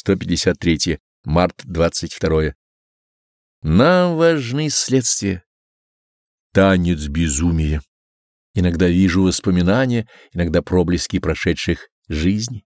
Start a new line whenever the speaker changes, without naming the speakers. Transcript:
153. Март 22. Нам важны следствия. Танец безумия. Иногда вижу воспоминания, иногда проблески прошедших жизней.